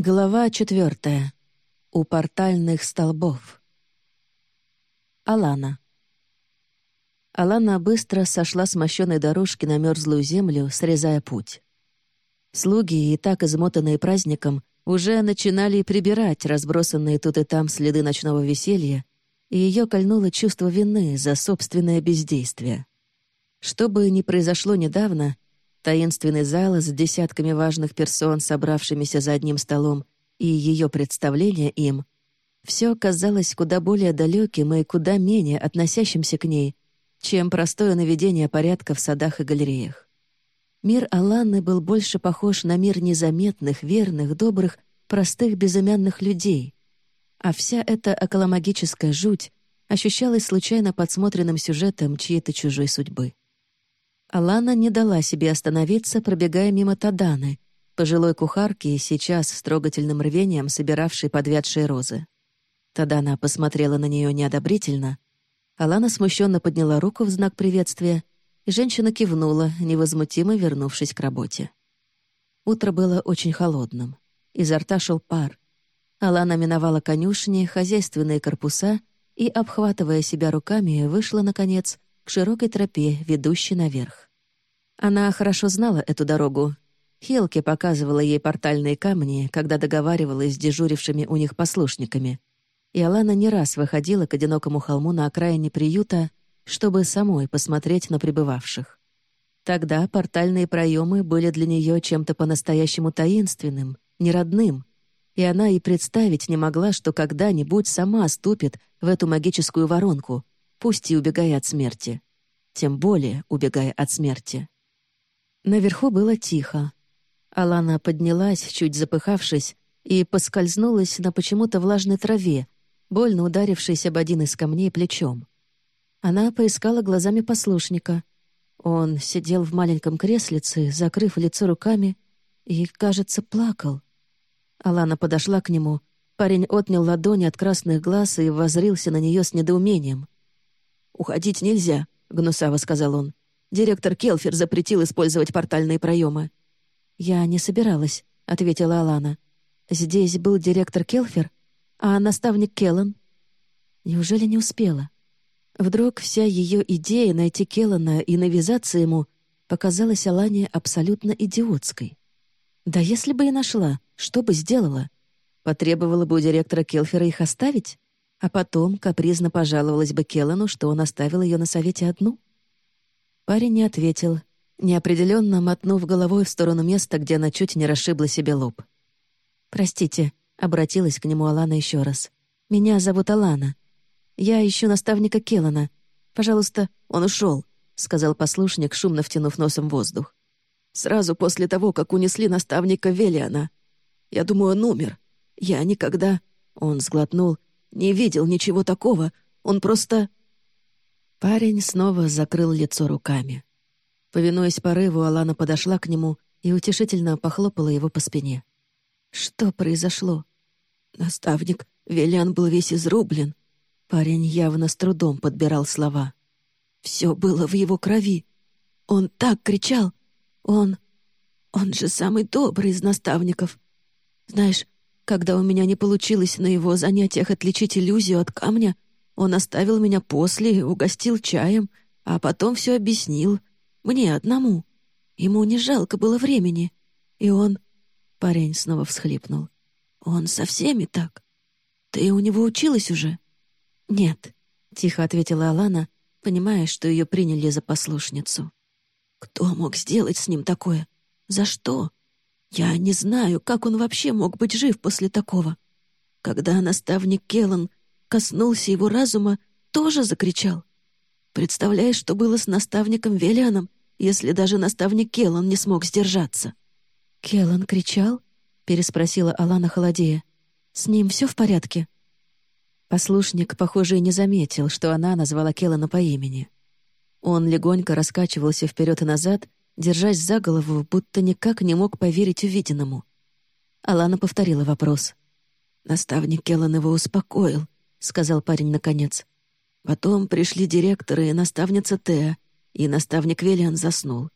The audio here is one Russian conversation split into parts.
Глава четвертая. У портальных столбов. Алана. Алана быстро сошла с мощенной дорожки на мерзлую землю, срезая путь. Слуги, и так измотанные праздником, уже начинали прибирать разбросанные тут и там следы ночного веселья, и ее кольнуло чувство вины за собственное бездействие. Что бы ни произошло недавно — Таинственный зал с десятками важных персон, собравшимися за одним столом, и ее представление им — все казалось куда более далеким и куда менее относящимся к ней, чем простое наведение порядка в садах и галереях. Мир Аланы был больше похож на мир незаметных, верных, добрых, простых, безымянных людей. А вся эта околомагическая жуть ощущалась случайно подсмотренным сюжетом чьей-то чужой судьбы. Алана не дала себе остановиться, пробегая мимо Таданы, пожилой кухарки, сейчас с трогательным рвением собиравшей подвядшие розы. Тадана посмотрела на нее неодобрительно. Алана смущенно подняла руку в знак приветствия, и женщина кивнула, невозмутимо вернувшись к работе. Утро было очень холодным. Изо рта шел пар. Алана миновала конюшни, хозяйственные корпуса и, обхватывая себя руками, вышла, наконец, к широкой тропе, ведущей наверх. Она хорошо знала эту дорогу. Хелки показывала ей портальные камни, когда договаривалась с дежурившими у них послушниками. И Алана не раз выходила к одинокому холму на окраине приюта, чтобы самой посмотреть на прибывавших. Тогда портальные проемы были для нее чем-то по-настоящему таинственным, неродным, и она и представить не могла, что когда-нибудь сама ступит в эту магическую воронку, пусть и убегая от смерти. Тем более убегая от смерти. Наверху было тихо. Алана поднялась, чуть запыхавшись, и поскользнулась на почему-то влажной траве, больно ударившись об один из камней плечом. Она поискала глазами послушника. Он сидел в маленьком креслице, закрыв лицо руками, и, кажется, плакал. Алана подошла к нему. Парень отнял ладони от красных глаз и возрился на нее с недоумением. «Уходить нельзя», — гнусаво сказал он. «Директор Келфер запретил использовать портальные проемы». «Я не собиралась», — ответила Алана. «Здесь был директор Келфер, а наставник Келлан?» Неужели не успела? Вдруг вся ее идея найти Келлана и навязаться ему показалась Алане абсолютно идиотской. Да если бы и нашла, что бы сделала? Потребовала бы у директора Келфера их оставить? А потом капризно пожаловалась бы Келлану, что он оставил ее на совете одну? Парень не ответил, неопределенно мотнув головой в сторону места, где она чуть не расшибла себе лоб. «Простите», — обратилась к нему Алана еще раз. «Меня зовут Алана. Я ищу наставника Келлана. Пожалуйста, он ушел», — сказал послушник, шумно втянув носом воздух. «Сразу после того, как унесли наставника Велиана. Я думаю, он умер. Я никогда...» Он сглотнул не видел ничего такого. Он просто...» Парень снова закрыл лицо руками. Повинуясь порыву, Алана подошла к нему и утешительно похлопала его по спине. «Что произошло?» Наставник Велиан был весь изрублен. Парень явно с трудом подбирал слова. Все было в его крови. Он так кричал. Он... Он же самый добрый из наставников. Знаешь, когда у меня не получилось на его занятиях отличить иллюзию от камня, он оставил меня после, угостил чаем, а потом все объяснил. Мне одному. Ему не жалко было времени. И он... Парень снова всхлипнул. Он со всеми так. Ты у него училась уже? Нет, — тихо ответила Алана, понимая, что ее приняли за послушницу. Кто мог сделать с ним такое? За что? Я не знаю, как он вообще мог быть жив после такого. Когда наставник Келлан коснулся его разума, тоже закричал. Представляешь, что было с наставником Велианом, если даже наставник Келлан не смог сдержаться? «Келлан кричал?» — переспросила Алана холодея. «С ним все в порядке?» Послушник, похоже, и не заметил, что она назвала Келлана по имени. Он легонько раскачивался вперед и назад, держась за голову, будто никак не мог поверить увиденному. Алана повторила вопрос. «Наставник Келлан его успокоил», — сказал парень наконец. Потом пришли директоры и наставница Теа, и наставник Велиан заснул.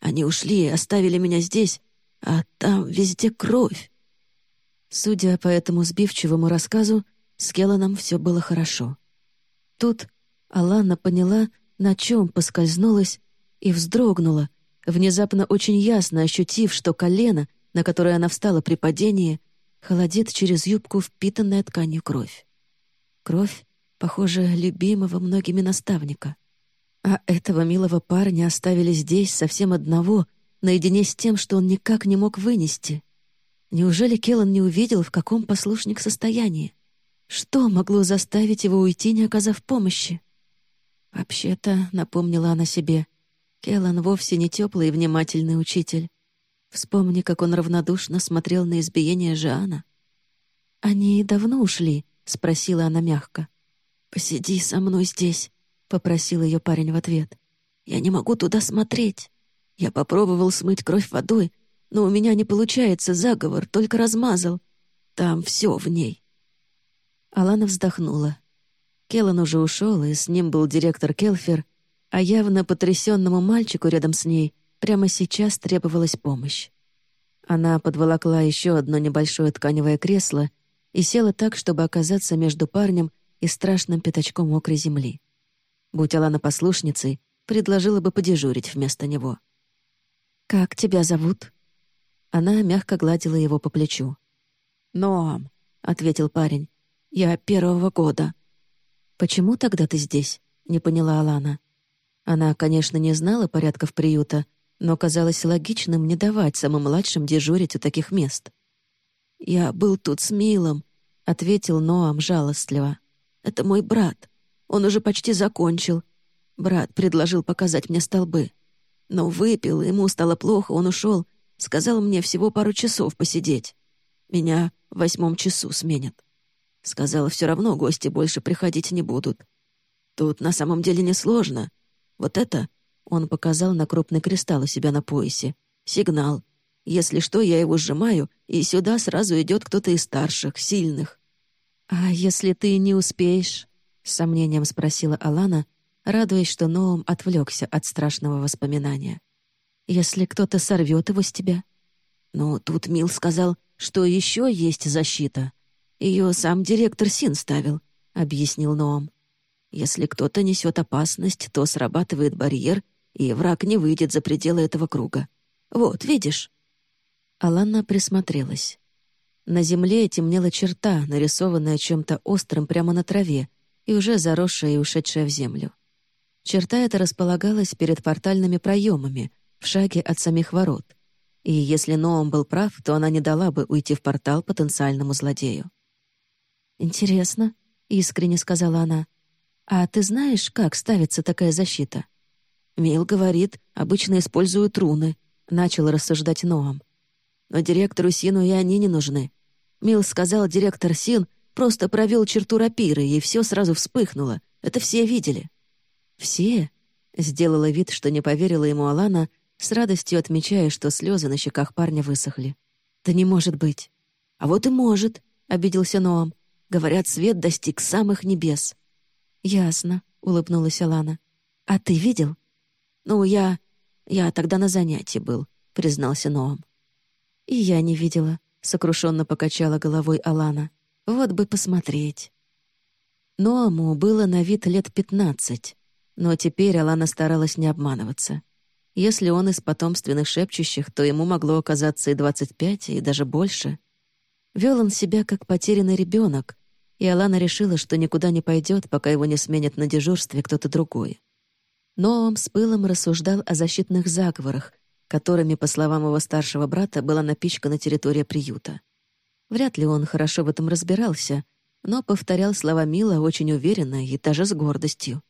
Они ушли и оставили меня здесь, а там везде кровь. Судя по этому сбивчивому рассказу, с Келланом все было хорошо. Тут Алана поняла, на чем поскользнулась, и вздрогнула, внезапно очень ясно ощутив, что колено, на которое она встала при падении, холодит через юбку впитанная тканью кровь. Кровь, похоже, любимого многими наставника. А этого милого парня оставили здесь совсем одного, наедине с тем, что он никак не мог вынести. Неужели Келлан не увидел, в каком послушник состоянии? Что могло заставить его уйти, не оказав помощи? Вообще-то, напомнила она себе, Келлан вовсе не теплый и внимательный учитель. Вспомни, как он равнодушно смотрел на избиение Жана. «Они давно ушли?» — спросила она мягко. «Посиди со мной здесь», — попросил ее парень в ответ. «Я не могу туда смотреть. Я попробовал смыть кровь водой, но у меня не получается заговор, только размазал. Там все в ней». Алана вздохнула. Келлан уже ушел, и с ним был директор Келфер, а явно потрясенному мальчику рядом с ней прямо сейчас требовалась помощь. Она подволокла еще одно небольшое тканевое кресло и села так, чтобы оказаться между парнем и страшным пятачком мокрой земли. Будь Алана послушницей, предложила бы подежурить вместо него. «Как тебя зовут?» Она мягко гладила его по плечу. «Ноам», — ответил парень. «Я первого года». «Почему тогда ты здесь?» — не поняла Алана. Она, конечно, не знала порядков приюта, но казалось логичным не давать самым младшим дежурить у таких мест. «Я был тут с Милом», — ответил Ноам жалостливо. «Это мой брат. Он уже почти закончил. Брат предложил показать мне столбы. Но выпил, ему стало плохо, он ушел. Сказал мне всего пару часов посидеть. Меня в восьмом часу сменят. Сказал, все равно гости больше приходить не будут. Тут на самом деле несложно. Вот это он показал на крупный кристалл у себя на поясе. Сигнал. Если что, я его сжимаю, и сюда сразу идет кто-то из старших, сильных. «А если ты не успеешь?» — с сомнением спросила Алана, радуясь, что Ноум отвлекся от страшного воспоминания если кто-то сорвет его с тебя. Но тут Мил сказал, что еще есть защита. Ее сам директор Син ставил, — объяснил Ноам. Если кто-то несет опасность, то срабатывает барьер, и враг не выйдет за пределы этого круга. Вот, видишь?» Алана присмотрелась. На земле темнела черта, нарисованная чем-то острым прямо на траве и уже заросшая и ушедшая в землю. Черта эта располагалась перед портальными проемами, в шаге от самих ворот. И если Ноам был прав, то она не дала бы уйти в портал потенциальному злодею. «Интересно», — искренне сказала она. «А ты знаешь, как ставится такая защита?» «Мил говорит, обычно используют руны», — начал рассуждать Ноам. «Но директору Сину и они не нужны. Мил сказал, директор Син просто провел черту рапиры, и все сразу вспыхнуло. Это все видели». «Все?» — сделала вид, что не поверила ему Алана, с радостью отмечая, что слезы на щеках парня высохли. «Да не может быть!» «А вот и может», — обиделся Ноам. «Говорят, свет достиг самых небес». «Ясно», — улыбнулась Алана. «А ты видел?» «Ну, я... я тогда на занятии был», — признался Ноам. «И я не видела», — сокрушенно покачала головой Алана. «Вот бы посмотреть». Ноаму было на вид лет пятнадцать, но теперь Алана старалась не обманываться. Если он из потомственных шепчущих, то ему могло оказаться и 25, и даже больше. Вел он себя как потерянный ребенок, и Алана решила, что никуда не пойдет, пока его не сменят на дежурстве кто-то другой. Но он с пылом рассуждал о защитных заговорах, которыми, по словам его старшего брата, была напичкана территория приюта. Вряд ли он хорошо в этом разбирался, но повторял слова Мила очень уверенно и даже с гордостью.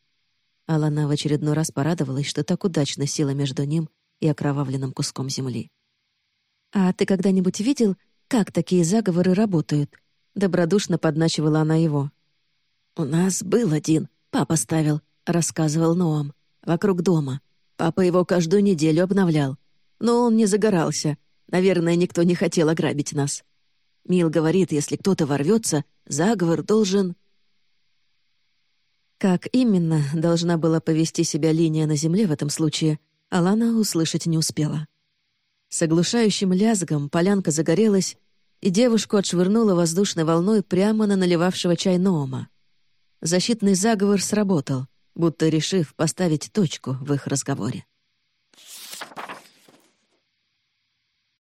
Алана в очередной раз порадовалась, что так удачно села между ним и окровавленным куском земли. «А ты когда-нибудь видел, как такие заговоры работают?» Добродушно подначивала она его. «У нас был один, папа ставил», — рассказывал Ноам, «вокруг дома. Папа его каждую неделю обновлял. Но он не загорался. Наверное, никто не хотел ограбить нас. Мил говорит, если кто-то ворвется, заговор должен как именно должна была повести себя линия на земле в этом случае, Алана услышать не успела. С оглушающим лязгом полянка загорелась, и девушку отшвырнула воздушной волной прямо на наливавшего чай Нома. Защитный заговор сработал, будто решив поставить точку в их разговоре.